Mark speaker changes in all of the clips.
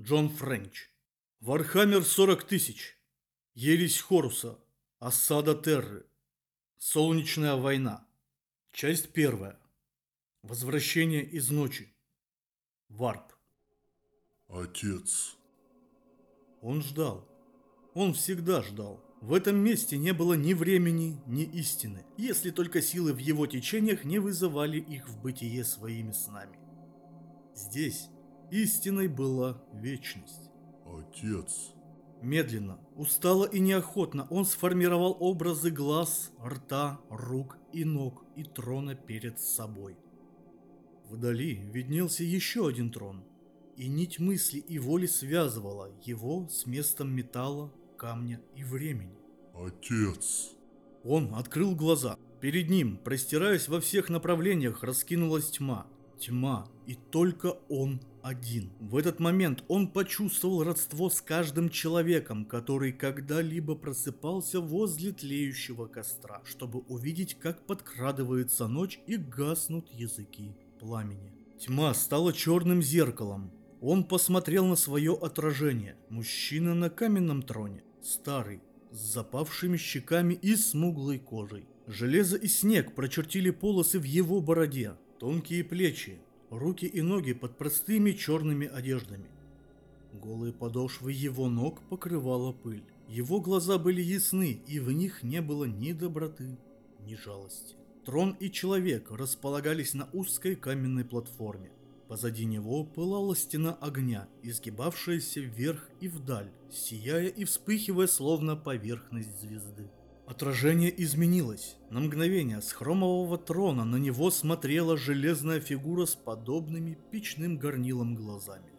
Speaker 1: Джон Френч. Вархаммер 40 тысяч. Ересь Хоруса. Осада Терры. Солнечная война. Часть первая. Возвращение из ночи. Варп.
Speaker 2: Отец.
Speaker 1: Он ждал. Он всегда ждал. В этом месте не было ни времени, ни истины, если только силы в его течениях не вызывали их в бытие своими снами. Здесь истиной была вечность.
Speaker 2: Отец.
Speaker 1: Медленно, устало и неохотно он сформировал образы глаз, рта, рук и ног и трона перед собой. Вдали виднелся еще один трон, и нить мысли и воли связывала его с местом металла, камня и времени.
Speaker 2: Отец.
Speaker 1: Он открыл глаза. Перед ним, простираясь во всех направлениях, раскинулась тьма. Тьма, и только он один. В этот момент он почувствовал родство с каждым человеком, который когда-либо просыпался возле тлеющего костра, чтобы увидеть, как подкрадывается ночь и гаснут языки пламени. Тьма стала черным зеркалом. Он посмотрел на свое отражение. Мужчина на каменном троне. Старый, с запавшими щеками и смуглой кожей. Железо и снег прочертили полосы в его бороде. Тонкие плечи, руки и ноги под простыми черными одеждами. Голые подошвы его ног покрывала пыль. Его глаза были ясны, и в них не было ни доброты, ни жалости. Трон и человек располагались на узкой каменной платформе. Позади него пылала стена огня, изгибавшаяся вверх и вдаль, сияя и вспыхивая словно поверхность звезды. Отражение изменилось. На мгновение с хромового трона на него смотрела железная фигура с подобными печным горнилом глазами.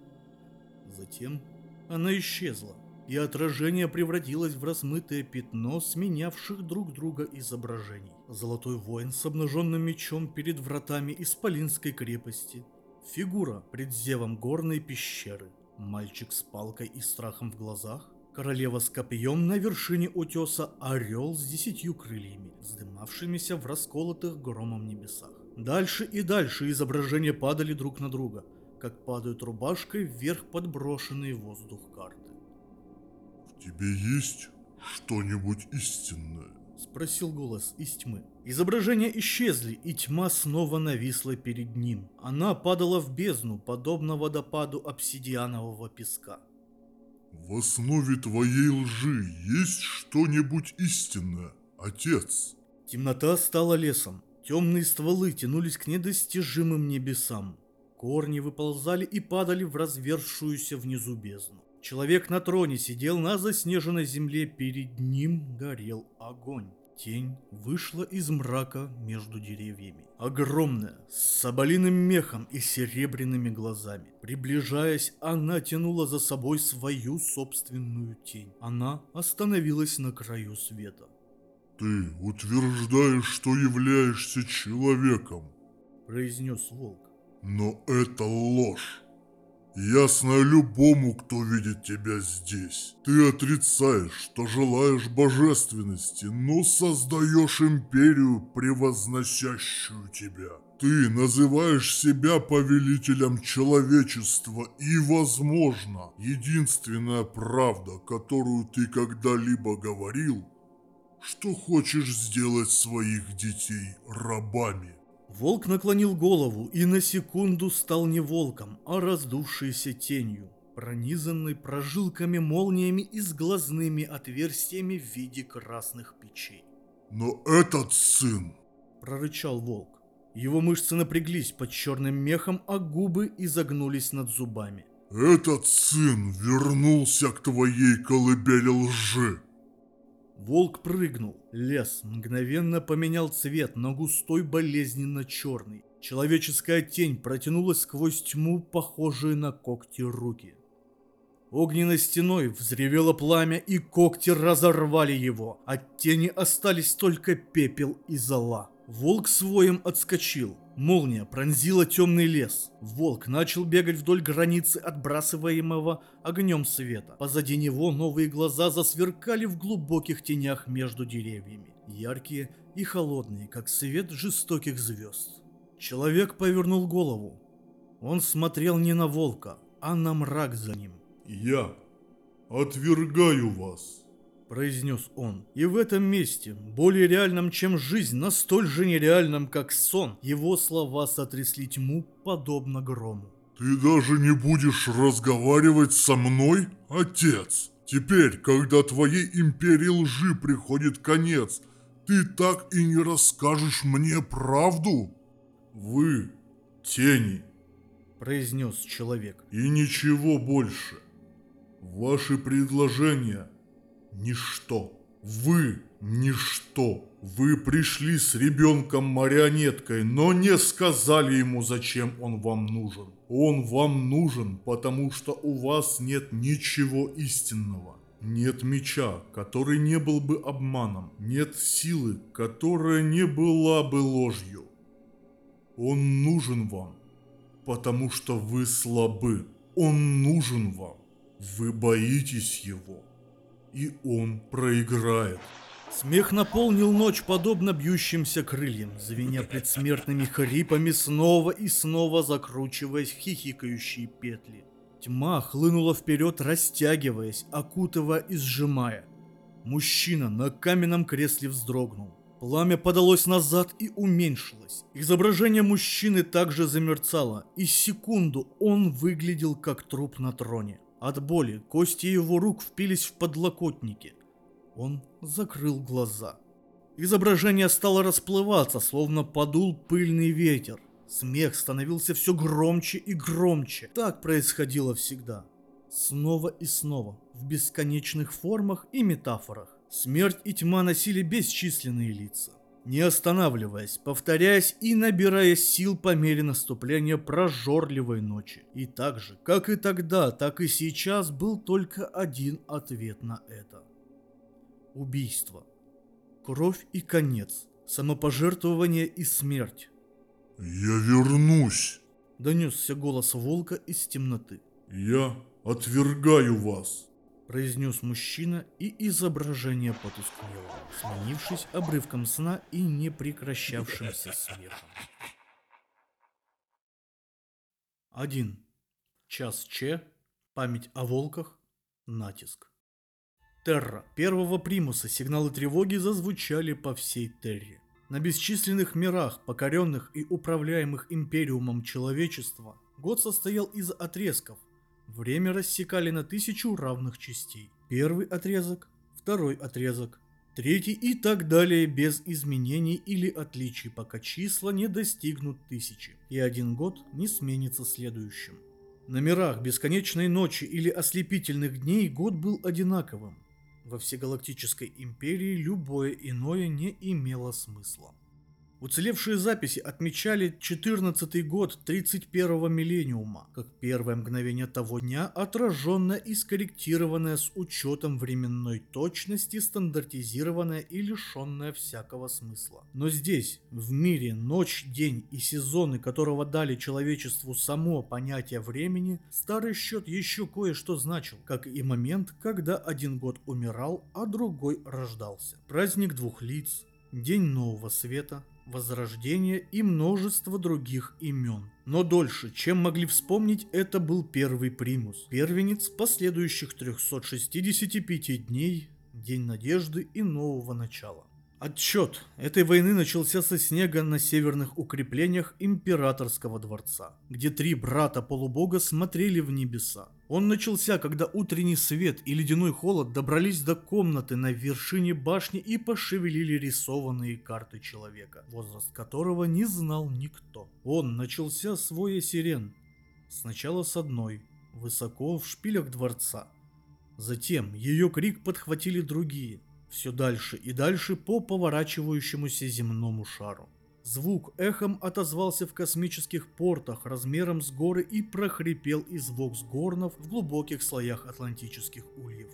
Speaker 1: Затем она исчезла, и отражение превратилось в размытое пятно сменявших друг друга изображений. Золотой воин с обнаженным мечом перед вратами Исполинской крепости – Фигура пред зевом горной пещеры. Мальчик с палкой и страхом в глазах. Королева с копьем на вершине утеса. Орел с десятью крыльями, вздымавшимися в расколотых громом небесах. Дальше и дальше изображения падали друг на друга, как падают рубашкой вверх подброшенные в воздух карты.
Speaker 2: В тебе есть что-нибудь истинное?
Speaker 1: Спросил голос из тьмы. Изображения исчезли, и тьма снова нависла перед ним. Она падала в бездну, подобно водопаду обсидианового песка.
Speaker 2: В основе твоей лжи есть что-нибудь истинное, отец?
Speaker 1: Темнота стала лесом. Темные стволы тянулись к недостижимым небесам. Корни выползали и падали в развершуюся внизу бездну. Человек на троне сидел на заснеженной земле, перед ним горел огонь. Тень вышла из мрака между деревьями. Огромная, с соболиным мехом и серебряными глазами. Приближаясь, она тянула за собой свою собственную тень. Она остановилась на краю света.
Speaker 2: «Ты утверждаешь, что являешься человеком», –
Speaker 1: произнес волк.
Speaker 2: «Но это ложь. Ясно любому, кто видит тебя здесь. Ты отрицаешь, что желаешь божественности, но создаешь империю, превозносящую тебя. Ты называешь себя повелителем человечества, и, возможно, единственная правда, которую ты когда-либо говорил, что хочешь сделать своих детей рабами.
Speaker 1: Волк наклонил голову и на секунду стал не волком, а раздувшейся тенью, пронизанной прожилками молниями и с глазными отверстиями в виде красных печей.
Speaker 2: «Но этот сын!»
Speaker 1: – прорычал волк. Его мышцы напряглись под черным мехом, а губы изогнулись над зубами.
Speaker 2: «Этот сын вернулся к твоей колыбели лжи!»
Speaker 1: Волк прыгнул. Лес мгновенно поменял цвет на густой болезненно черный. Человеческая тень протянулась сквозь тьму, похожие на когти руки. Огненной стеной взревело пламя, и когти разорвали его. От тени остались только пепел и зола. Волк своим отскочил. Молния пронзила темный лес. Волк начал бегать вдоль границы отбрасываемого огнем света. Позади него новые глаза засверкали в глубоких тенях между деревьями. Яркие и холодные, как свет жестоких звезд. Человек повернул голову. Он смотрел не на волка, а на мрак за ним.
Speaker 2: Я отвергаю вас.
Speaker 1: Произнес он. И в этом месте, более реальном, чем жизнь, но столь же нереальном, как сон, его слова сотрясли тьму, подобно грому.
Speaker 2: Ты даже не будешь разговаривать со мной, отец? Теперь, когда твоей империи лжи приходит конец, ты так и не расскажешь мне правду? Вы тени,
Speaker 1: произнес человек.
Speaker 2: и ничего больше. Ваши предложения – ничто. Вы – ничто. Вы пришли с ребенком-марионеткой, но не сказали ему, зачем он вам нужен. Он вам нужен, потому что у вас нет ничего истинного. Нет меча, который не был бы обманом. Нет силы, которая не была бы ложью. Он нужен вам, потому что вы слабы. Он нужен вам. Вы боитесь его. И он проиграет.
Speaker 1: Смех наполнил ночь, подобно бьющимся крыльям, звеня предсмертными хрипами, снова и снова закручиваясь в хихикающие петли. Тьма хлынула вперед, растягиваясь, окутывая и сжимая. Мужчина на каменном кресле вздрогнул. Пламя подалось назад и уменьшилось. Изображение мужчины также замерцало, и секунду он выглядел как труп на троне. От боли кости его рук впились в подлокотники. Он закрыл глаза. Изображение стало расплываться, словно подул пыльный ветер. Смех становился все громче и громче. Так происходило всегда. Снова и снова, в бесконечных формах и метафорах. Смерть и тьма носили бесчисленные лица. Не останавливаясь, повторяясь и набирая сил по мере наступления прожорливой ночи. И так же, как и тогда, так и сейчас был только один ответ на это. Убийство. Кровь и конец. Самопожертвование и смерть.
Speaker 2: Я вернусь.
Speaker 1: Донесся голос волка из темноты.
Speaker 2: Я отвергаю вас.
Speaker 1: Произнес мужчина, и изображение потускнело, сменившись обрывком сна и непрекращавшимся смехом. 1. Час Ч. Память о волках. Натиск. Терра. Первого примуса сигналы тревоги зазвучали по всей Терре. На бесчисленных мирах, покоренных и управляемых империумом человечества, год состоял из отрезков. Время рассекали на тысячу равных частей. Первый отрезок, второй отрезок, третий и так далее без изменений или отличий, пока числа не достигнут тысячи, и один год не сменится следующим. На мирах бесконечной ночи или ослепительных дней год был одинаковым. Во всегалактической империи любое иное не имело смысла. Уцелевшие записи отмечали 14 год 31 миллениума, как первое мгновение того дня, отраженное и скорректированное с учетом временной точности, стандартизированное и лишенное всякого смысла. Но здесь, в мире, ночь, день и сезоны, которого дали человечеству само понятие времени, старый счет еще кое-что значил, как и момент, когда один год умирал, а другой рождался. Праздник двух лиц, День Нового Света, Возрождение и множество других имен. Но дольше, чем могли вспомнить, это был первый примус, первенец последующих 365 дней, День надежды и нового начала. Отчет этой войны начался со снега на северных укреплениях императорского дворца, где три брата полубога смотрели в небеса. Он начался, когда утренний свет и ледяной холод добрались до комнаты на вершине башни и пошевелили рисованные карты человека, возраст которого не знал никто. Он начался с воя сирен. Сначала с одной, высоко в шпилях дворца. Затем ее крик подхватили другие, все дальше и дальше по поворачивающемуся земному шару. Звук эхом отозвался в космических портах размером с горы и прохрипел из воксгорнов в глубоких слоях атлантических ульев.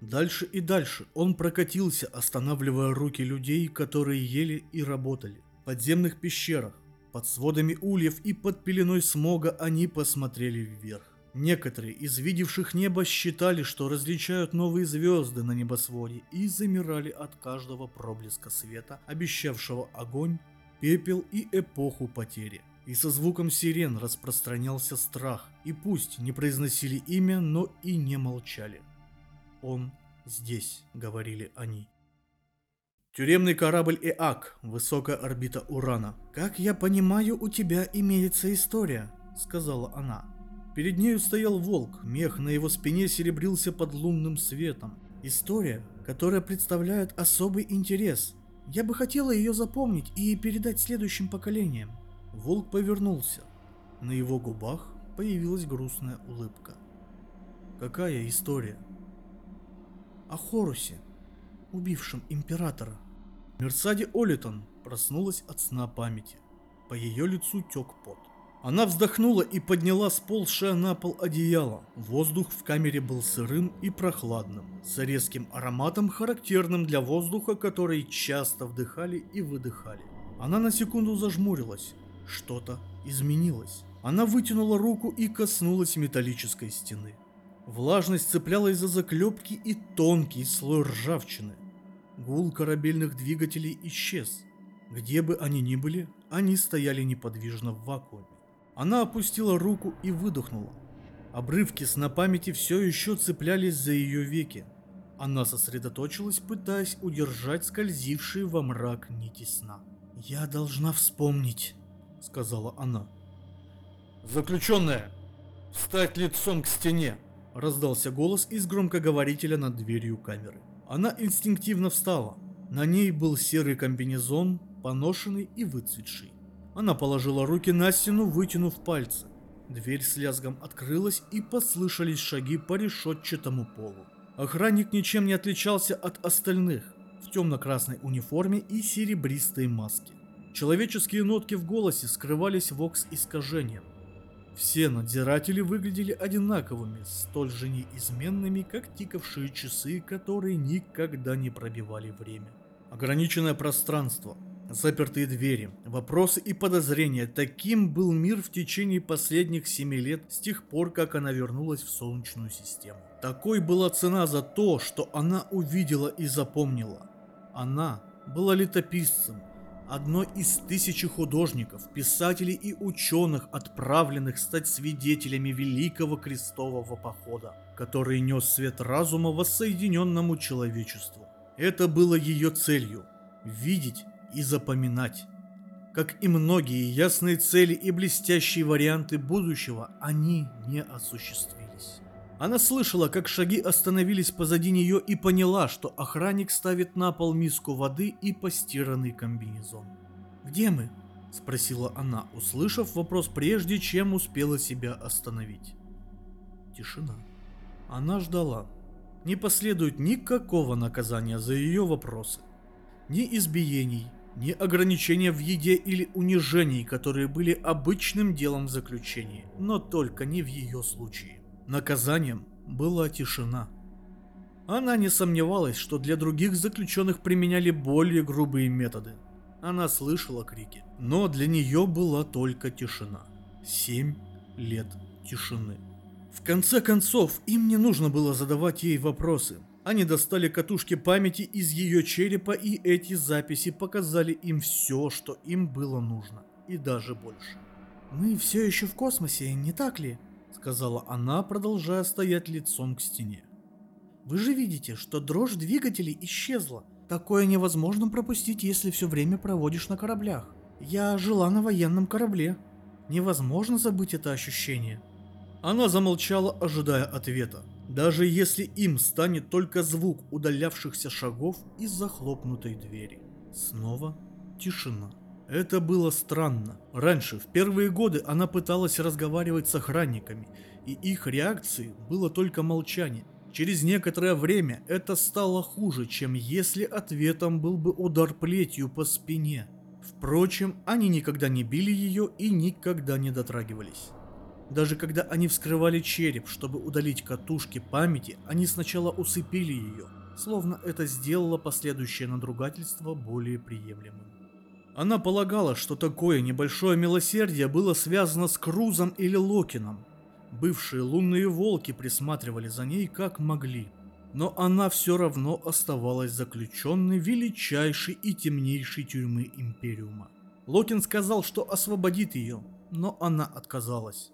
Speaker 1: Дальше и дальше он прокатился, останавливая руки людей, которые ели и работали. В подземных пещерах, под сводами ульев и под пеленой смога они посмотрели вверх. Некоторые из видевших небо считали, что различают новые звезды на небосводе и замирали от каждого проблеска света, обещавшего огонь, пепел и эпоху потери. и со звуком сирен распространялся страх, и пусть не произносили имя, но и не молчали. «Он здесь», — говорили они. Тюремный корабль ЭАК, высокая орбита Урана. «Как я понимаю, у тебя имеется история», — сказала она. Перед нею стоял волк, мех на его спине серебрился под лунным светом. История, которая представляет особый интерес. Я бы хотела ее запомнить и передать следующим поколениям. Волк повернулся. На его губах появилась грустная улыбка. Какая история? О Хорусе, убившем императора. Мерсади Олитон проснулась от сна памяти. По ее лицу тек пот. Она вздохнула и подняла сползшее на пол одеяло. Воздух в камере был сырым и прохладным, с резким ароматом, характерным для воздуха, который часто вдыхали и выдыхали. Она на секунду зажмурилась. Что-то изменилось. Она вытянула руку и коснулась металлической стены. Влажность цеплялась за заклепки и тонкий слой ржавчины. Гул корабельных двигателей исчез. Где бы они ни были, они стояли неподвижно в вакууме. Она опустила руку и выдохнула. Обрывки сна памяти все еще цеплялись за ее веки. Она сосредоточилась, пытаясь удержать скользившие во мрак нити сна. «Я должна вспомнить», — сказала она. «Заключенная, встать лицом к стене!» — раздался голос из громкоговорителя над дверью камеры. Она инстинктивно встала. На ней был серый комбинезон, поношенный и выцветший. Она положила руки на стену, вытянув пальцы. Дверь с лязгом открылась и послышались шаги по решетчатому полу. Охранник ничем не отличался от остальных, в темно-красной униформе и серебристой маске. Человеческие нотки в голосе скрывались вокс-искажением. Все надзиратели выглядели одинаковыми, столь же неизменными, как тикавшие часы, которые никогда не пробивали время. Ограниченное пространство, запертые двери, вопросы и подозрения. Таким был мир в течение последних семи лет с тех пор, как она вернулась в Солнечную систему. Такой была цена за то, что она увидела и запомнила. Она была летописцем, одной из тысячи художников, писателей и ученых, отправленных стать свидетелями Великого Крестового Похода, который нес свет разума воссоединенному человечеству. Это было ее целью – видеть и запоминать. Как и многие ясные цели и блестящие варианты будущего, они не осуществились. Она слышала, как шаги остановились позади нее и поняла, что охранник ставит на пол миску воды и постиранный комбинезон. «Где мы?» – спросила она, услышав вопрос прежде, чем успела себя остановить. Тишина. Она ждала. Не последует никакого наказания за ее вопросы. Ни избиений, ни ограничения в еде или унижений, которые были обычным делом в заключении, но только не в ее случае. Наказанием была тишина. Она не сомневалась, что для других заключенных применяли более грубые методы. Она слышала крики, но для нее была только тишина. Семь лет тишины. В конце концов, им не нужно было задавать ей вопросы. Они достали катушки памяти из ее черепа, и эти записи показали им все, что им было нужно, и даже больше. «Мы все еще в космосе, не так ли?» сказала она, продолжая стоять лицом к стене. Вы же видите, что дрожь двигателей исчезла. Такое невозможно пропустить, если все время проводишь на кораблях. Я жила на военном корабле. Невозможно забыть это ощущение. Она замолчала, ожидая ответа. Даже если им станет только звук удалявшихся шагов из захлопнутой двери. Снова тишина. Это было странно. Раньше, в первые годы, она пыталась разговаривать с охранниками, и их реакцией было только молчание. Через некоторое время это стало хуже, чем если ответом был бы удар плетью по спине. Впрочем, они никогда не били ее и никогда не дотрагивались. Даже когда они вскрывали череп, чтобы удалить катушки памяти, они сначала усыпили ее, словно это сделало последующее надругательство более приемлемым. Она полагала, что такое небольшое милосердие было связано с Крузом или Локином. Бывшие лунные волки присматривали за ней как могли. Но она все равно оставалась заключенной величайшей и темнейшей тюрьмы Империума. Локин сказал, что освободит ее, но она отказалась.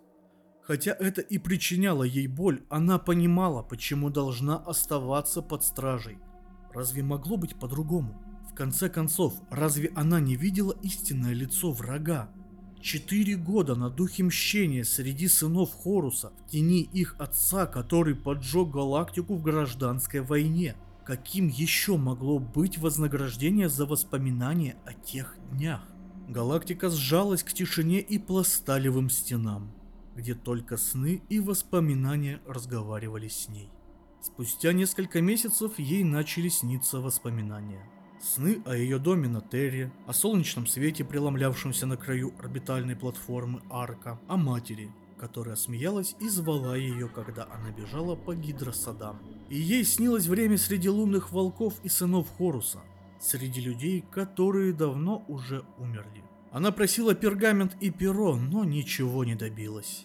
Speaker 1: Хотя это и причиняло ей боль, она понимала, почему должна оставаться под стражей. Разве могло быть по-другому? В конце концов, разве она не видела истинное лицо врага? Четыре года на духе мщения среди сынов Хоруса, в тени их отца, который поджег галактику в гражданской войне. Каким еще могло быть вознаграждение за воспоминания о тех днях? Галактика сжалась к тишине и пласталевым стенам, где только сны и воспоминания разговаривали с ней. Спустя несколько месяцев ей начали сниться воспоминания. Сны о ее доме на Терре, о солнечном свете, преломлявшемся на краю орбитальной платформы Арка, о матери, которая смеялась и звала ее, когда она бежала по гидросадам. И ей снилось время среди лунных волков и сынов Хоруса, среди людей, которые давно уже умерли. Она просила пергамент и перо, но ничего не добилась.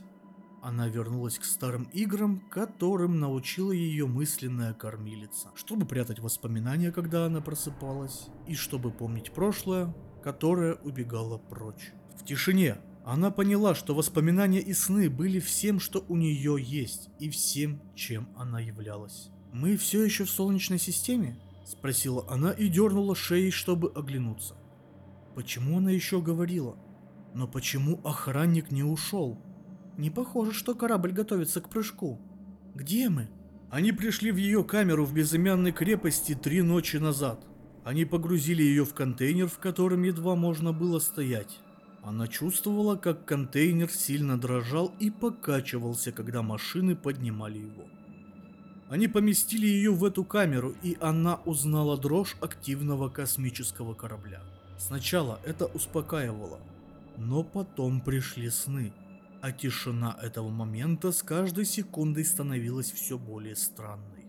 Speaker 1: Она вернулась к старым играм, которым научила ее мысленная кормилица, чтобы прятать воспоминания, когда она просыпалась, и чтобы помнить прошлое, которое убегало прочь. В тишине она поняла, что воспоминания и сны были всем, что у нее есть, и всем, чем она являлась. «Мы все еще в Солнечной системе?» – спросила она и дернула шеей, чтобы оглянуться. Почему она еще говорила? Но почему охранник не ушел? Не похоже, что корабль готовится к прыжку. Где мы? Они пришли в ее камеру в безымянной крепости три ночи назад. Они погрузили ее в контейнер, в котором едва можно было стоять. Она чувствовала, как контейнер сильно дрожал и покачивался, когда машины поднимали его. Они поместили ее в эту камеру, и она узнала дрожь активного космического корабля. Сначала это успокаивало, но потом пришли сны – а тишина этого момента с каждой секундой становилась все более странной.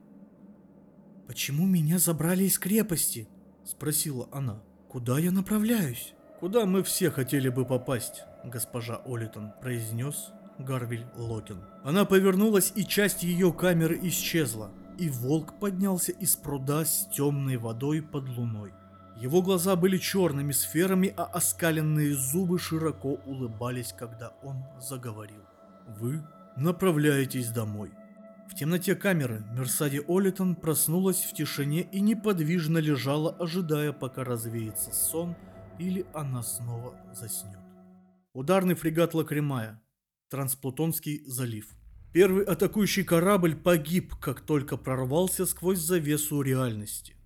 Speaker 1: «Почему меня забрали из крепости?» – спросила она. «Куда я направляюсь?» «Куда мы все хотели бы попасть?» – госпожа Олитон произнес Гарвиль Лотин. Она повернулась, и часть ее камеры исчезла, и волк поднялся из пруда с темной водой под луной. Его глаза были черными сферами, а оскаленные зубы широко улыбались, когда он заговорил. «Вы направляетесь домой». В темноте камеры Мерсади Олитон проснулась в тишине и неподвижно лежала, ожидая, пока развеется сон или она снова заснет. Ударный фрегат Лакремая. Трансплутонский залив. Первый атакующий корабль погиб, как только прорвался сквозь завесу реальности.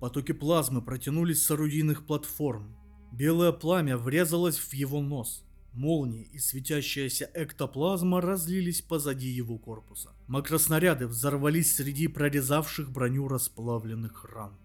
Speaker 1: Потоки плазмы протянулись с орудийных платформ. Белое пламя врезалось в его нос. Молнии и светящаяся эктоплазма разлились позади его корпуса. Макроснаряды взорвались среди прорезавших броню расплавленных ран.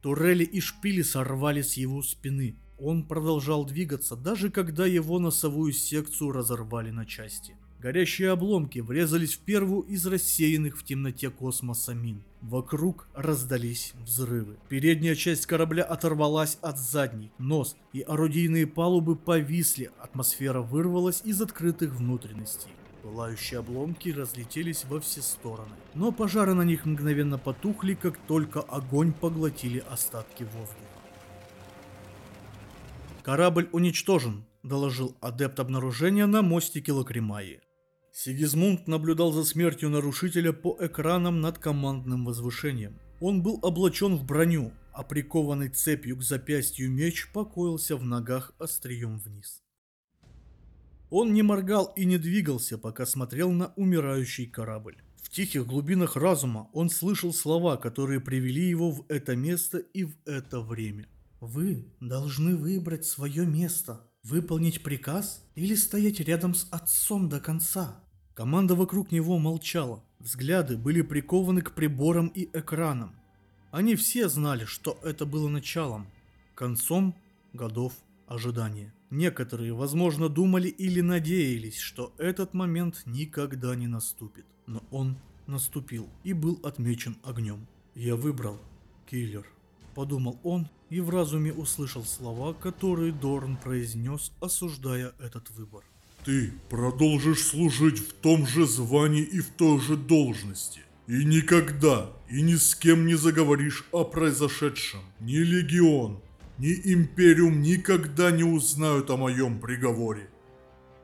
Speaker 1: Турели и шпили сорвали с его спины. Он продолжал двигаться, даже когда его носовую секцию разорвали на части. Горящие обломки врезались в первую из рассеянных в темноте космоса мин. Вокруг раздались взрывы. Передняя часть корабля оторвалась от задней, нос и орудийные палубы повисли, атмосфера вырвалась из открытых внутренностей. Пылающие обломки разлетелись во все стороны, но пожары на них мгновенно потухли, как только огонь поглотили остатки воздуха. «Корабль уничтожен», — доложил адепт обнаружения на мостике Лакримаи. Сигизмунд наблюдал за смертью нарушителя по экранам над командным возвышением. Он был облачен в броню, а прикованный цепью к запястью меч покоился в ногах острием вниз. Он не моргал и не двигался, пока смотрел на умирающий корабль. В тихих глубинах разума он слышал слова, которые привели его в это место и в это время. «Вы должны выбрать свое место, выполнить приказ или стоять рядом с отцом до конца. Команда вокруг него молчала. Взгляды были прикованы к приборам и экранам. Они все знали, что это было началом, концом годов ожидания. Некоторые, возможно, думали или надеялись, что этот момент никогда не наступит. Но он наступил и был отмечен огнем. «Я выбрал, киллер», — подумал он и в разуме услышал слова, которые Дорн произнес, осуждая этот выбор.
Speaker 2: Ты продолжишь служить в том же звании и в той же должности. И никогда и ни с кем не заговоришь о произошедшем. Ни Легион, ни Империум никогда не узнают о моем приговоре.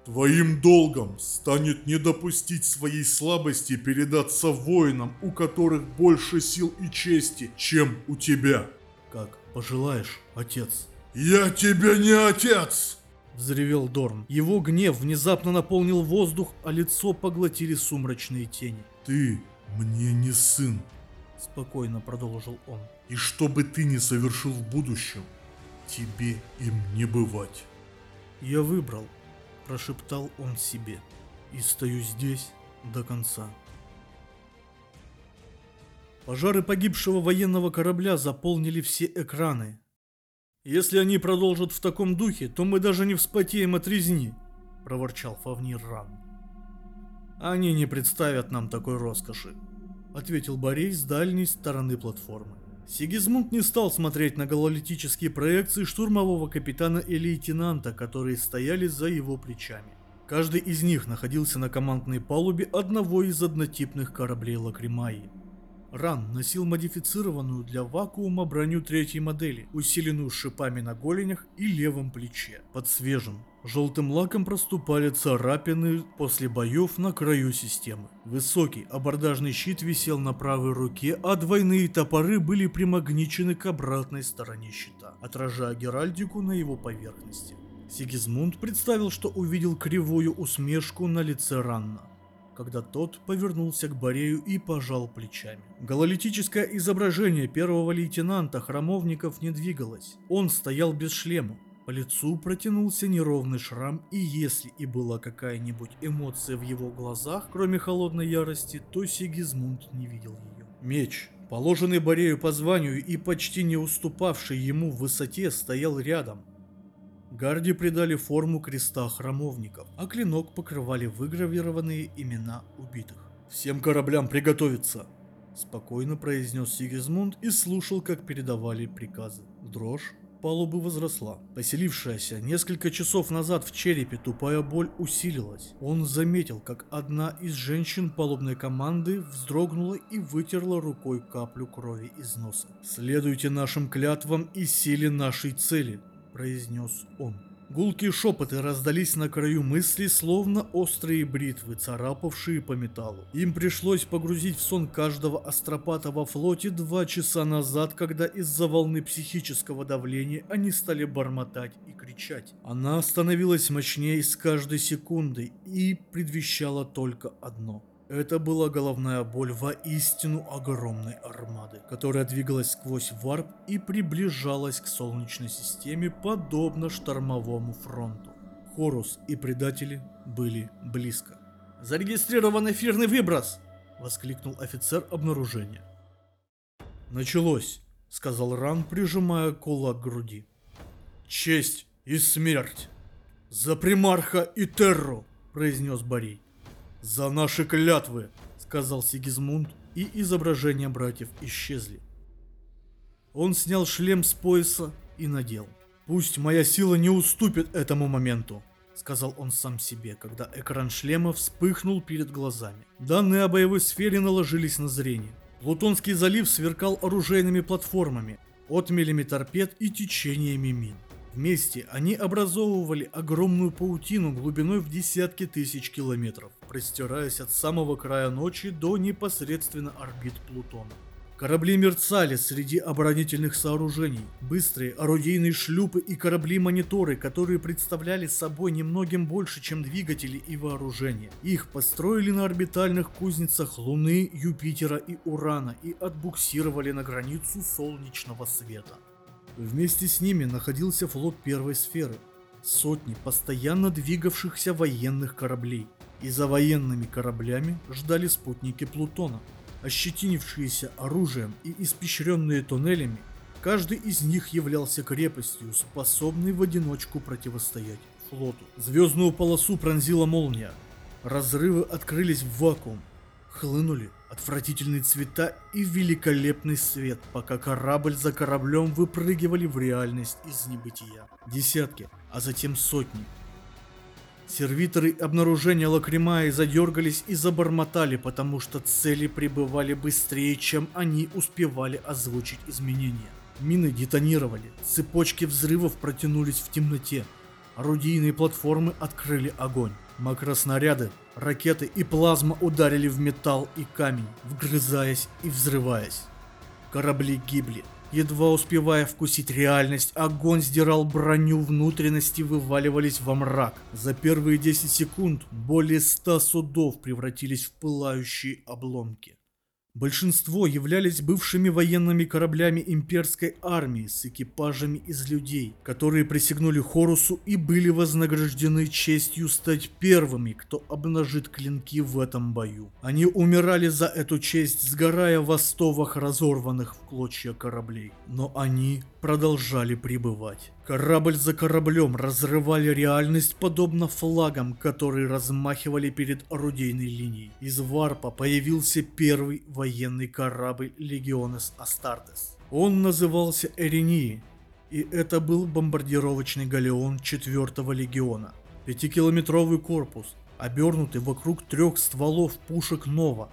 Speaker 2: Твоим долгом станет не допустить своей слабости передаться воинам, у которых больше сил и чести, чем у тебя.
Speaker 1: Как пожелаешь, отец.
Speaker 2: Я тебе не отец!
Speaker 1: Взревел Дорн. Его гнев внезапно наполнил воздух, а лицо поглотили сумрачные тени.
Speaker 2: Ты мне не сын.
Speaker 1: Спокойно продолжил он.
Speaker 2: И что бы ты ни совершил в будущем, тебе им не бывать.
Speaker 1: Я выбрал, прошептал он себе, и стою здесь до конца. Пожары погибшего военного корабля заполнили все экраны. Если они продолжат в таком духе, то мы даже не вспотеем от резни, проворчал Фавнир Ран. Они не представят нам такой роскоши, ответил Борей с дальней стороны платформы. Сигизмунд не стал смотреть на гололитические проекции штурмового капитана и лейтенанта, которые стояли за его плечами. Каждый из них находился на командной палубе одного из однотипных кораблей Лакримаи. Ран носил модифицированную для вакуума броню третьей модели, усиленную шипами на голенях и левом плече. Под свежим, желтым лаком проступали царапины после боев на краю системы. Высокий абордажный щит висел на правой руке, а двойные топоры были примагничены к обратной стороне щита, отражая геральдику на его поверхности. Сигизмунд представил, что увидел кривую усмешку на лице Ранна когда тот повернулся к Борею и пожал плечами. Гололитическое изображение первого лейтенанта Храмовников не двигалось. Он стоял без шлема. По лицу протянулся неровный шрам, и если и была какая-нибудь эмоция в его глазах, кроме холодной ярости, то Сигизмунд не видел ее. Меч, положенный Борею по званию и почти не уступавший ему в высоте, стоял рядом, Гарди придали форму креста храмовников, а клинок покрывали выгравированные имена убитых. «Всем кораблям приготовиться!» Спокойно произнес Сигизмунд и слушал, как передавали приказы. Дрожь палубы возросла. Поселившаяся несколько часов назад в черепе тупая боль усилилась. Он заметил, как одна из женщин палубной команды вздрогнула и вытерла рукой каплю крови из носа. «Следуйте нашим клятвам и силе нашей цели», произнес он. Гулкие шепоты раздались на краю мысли, словно острые бритвы, царапавшие по металлу. Им пришлось погрузить в сон каждого астропата во флоте два часа назад, когда из-за волны психического давления они стали бормотать и кричать. Она становилась мощнее с каждой секундой и предвещала только одно – это была головная боль воистину огромной армады, которая двигалась сквозь варп и приближалась к Солнечной системе подобно штормовому фронту. Хорус и предатели были близко. «Зарегистрирован эфирный выброс!» – воскликнул офицер обнаружения. «Началось!» – сказал Ран, прижимая кулак к груди. «Честь и смерть! За примарха и терру!» – произнес Борей. «За наши клятвы!» — сказал Сигизмунд, и изображения братьев исчезли. Он снял шлем с пояса и надел. «Пусть моя сила не уступит этому моменту», — сказал он сам себе, когда экран шлема вспыхнул перед глазами. Данные о боевой сфере наложились на зрение. Плутонский залив сверкал оружейными платформами, отмелями торпед и течениями мин. Вместе они образовывали огромную паутину глубиной в десятки тысяч километров, простираясь от самого края ночи до непосредственно орбит Плутона. Корабли мерцали среди оборонительных сооружений, быстрые орудийные шлюпы и корабли-мониторы, которые представляли собой немногим больше, чем двигатели и вооружение. Их построили на орбитальных кузницах Луны, Юпитера и Урана и отбуксировали на границу солнечного света. Вместе с ними находился флот первой сферы, сотни постоянно двигавшихся военных кораблей. И за военными кораблями ждали спутники Плутона, ощетинившиеся оружием и испещренные туннелями, каждый из них являлся крепостью, способной в одиночку противостоять флоту. Звездную полосу пронзила молния, разрывы открылись в вакуум, хлынули отвратительные цвета и великолепный свет, пока корабль за кораблем выпрыгивали в реальность из небытия. Десятки, а затем сотни. Сервиторы обнаружения Лакримаи задергались и забормотали, потому что цели прибывали быстрее, чем они успевали озвучить изменения. Мины детонировали, цепочки взрывов протянулись в темноте. Орудийные платформы открыли огонь. Макроснаряды, ракеты и плазма ударили в металл и камень, вгрызаясь и взрываясь. Корабли гибли. Едва успевая вкусить реальность, огонь сдирал броню, внутренности вываливались во мрак. За первые 10 секунд более 100 судов превратились в пылающие обломки. Большинство являлись бывшими военными кораблями имперской армии с экипажами из людей, которые присягнули Хорусу и были вознаграждены честью стать первыми, кто обнажит клинки в этом бою. Они умирали за эту честь, сгорая в остовах разорванных в клочья кораблей. Но они продолжали пребывать. Корабль за кораблем разрывали реальность подобно флагам, которые размахивали перед орудийной линией. Из варпа появился первый военный корабль Легионес Астартес. Он назывался Эринии, и это был бомбардировочный галеон 4-го легиона. Пятикилометровый корпус, обернутый вокруг трех стволов пушек Нова.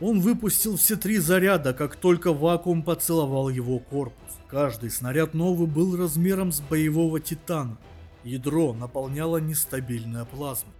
Speaker 1: Он выпустил все три заряда, как только вакуум поцеловал его корпус. Каждый снаряд новый был размером с боевого титана. Ядро наполняла нестабильная плазма.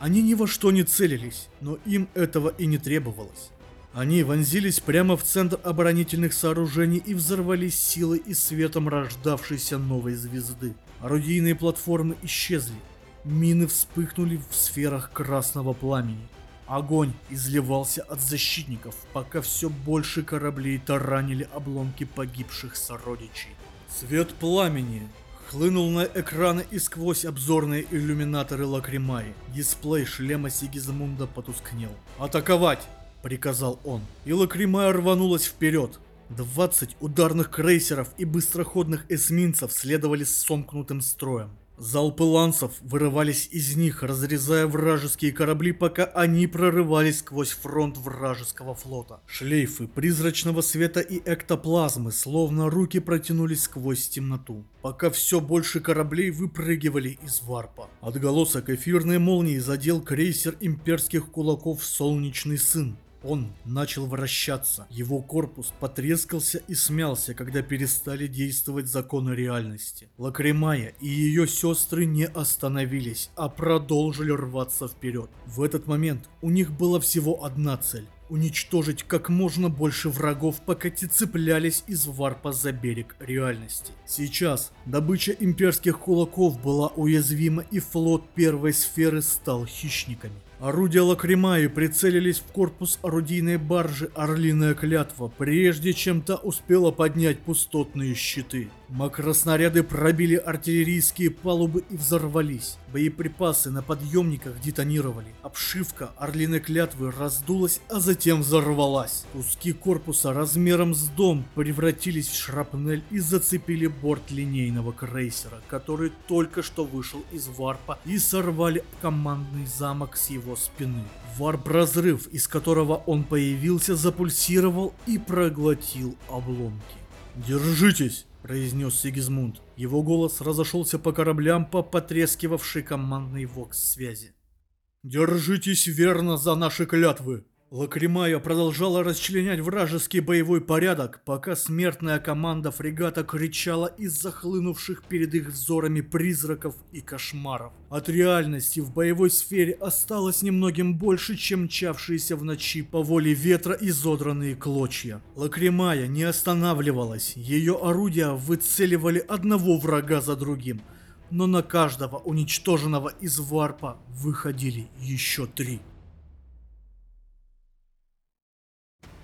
Speaker 1: Они ни во что не целились, но им этого и не требовалось. Они вонзились прямо в центр оборонительных сооружений и взорвались силой и светом рождавшейся новой звезды. Орудийные платформы исчезли. Мины вспыхнули в сферах красного пламени. Огонь изливался от защитников, пока все больше кораблей таранили обломки погибших сородичей. Свет пламени хлынул на экраны и сквозь обзорные иллюминаторы Лакримаи. Дисплей шлема Сигизмунда потускнел. «Атаковать!» – приказал он. И Лакримая рванулась вперед. 20 ударных крейсеров и быстроходных эсминцев следовали с сомкнутым строем. Залпы лансов вырывались из них, разрезая вражеские корабли, пока они прорывались сквозь фронт вражеского флота. Шлейфы призрачного света и эктоплазмы, словно руки протянулись сквозь темноту, пока все больше кораблей выпрыгивали из варпа. Отголосок эфирной молнии задел крейсер имперских кулаков «Солнечный сын», он начал вращаться. Его корпус потрескался и смялся, когда перестали действовать законы реальности. Лакримая и ее сестры не остановились, а продолжили рваться вперед. В этот момент у них была всего одна цель уничтожить как можно больше врагов, пока те цеплялись из варпа за берег реальности. Сейчас добыча имперских кулаков была уязвима и флот первой сферы стал хищниками. Орудия Лакримаи прицелились в корпус орудийной баржи «Орлиная клятва», прежде чем та успела поднять пустотные щиты. Макроснаряды пробили артиллерийские палубы и взорвались. Боеприпасы на подъемниках детонировали. Обшивка Орлиной клятвы раздулась, а затем взорвалась. Куски корпуса размером с дом превратились в шрапнель и зацепили борт линейного крейсера, который только что вышел из варпа и сорвали командный замок с его спины. Варп-разрыв, из которого он появился, запульсировал и проглотил обломки. «Держитесь!» – произнес Сигизмунд. Его голос разошелся по кораблям по потрескивавшей командной вокс-связи. «Держитесь верно за наши клятвы!» Лакримая продолжала расчленять вражеский боевой порядок, пока смертная команда фрегата кричала из захлынувших перед их взорами призраков и кошмаров. От реальности в боевой сфере осталось немногим больше, чем мчавшиеся в ночи по воле ветра изодранные клочья. Лакримая не останавливалась, ее орудия выцеливали одного врага за другим, но на каждого уничтоженного из варпа выходили еще три.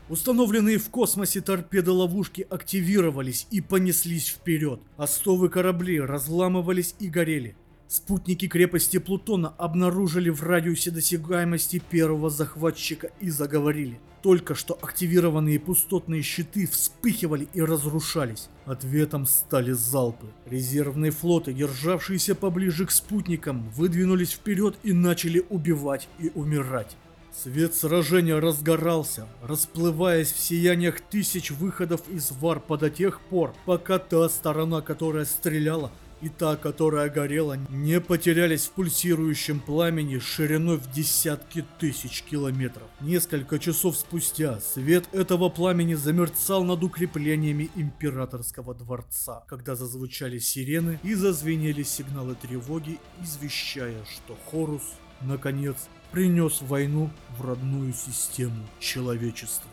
Speaker 1: Установленные в космосе торпедоловушки активировались и понеслись вперед. Остовы кораблей разламывались и горели. Спутники крепости Плутона обнаружили в радиусе досягаемости первого захватчика и заговорили. Только что активированные пустотные щиты вспыхивали и разрушались. Ответом стали залпы. Резервные флоты, державшиеся поближе к спутникам, выдвинулись вперед и начали убивать и умирать. Свет сражения разгорался, расплываясь в сияниях тысяч выходов из варпа до тех пор, пока та сторона, которая стреляла, и та, которая горела, не потерялись в пульсирующем пламени шириной в десятки тысяч километров. Несколько часов спустя свет этого пламени замерцал над укреплениями императорского дворца, когда зазвучали сирены и зазвенели сигналы тревоги, извещая, что Хорус, наконец, принес войну в родную систему человечества.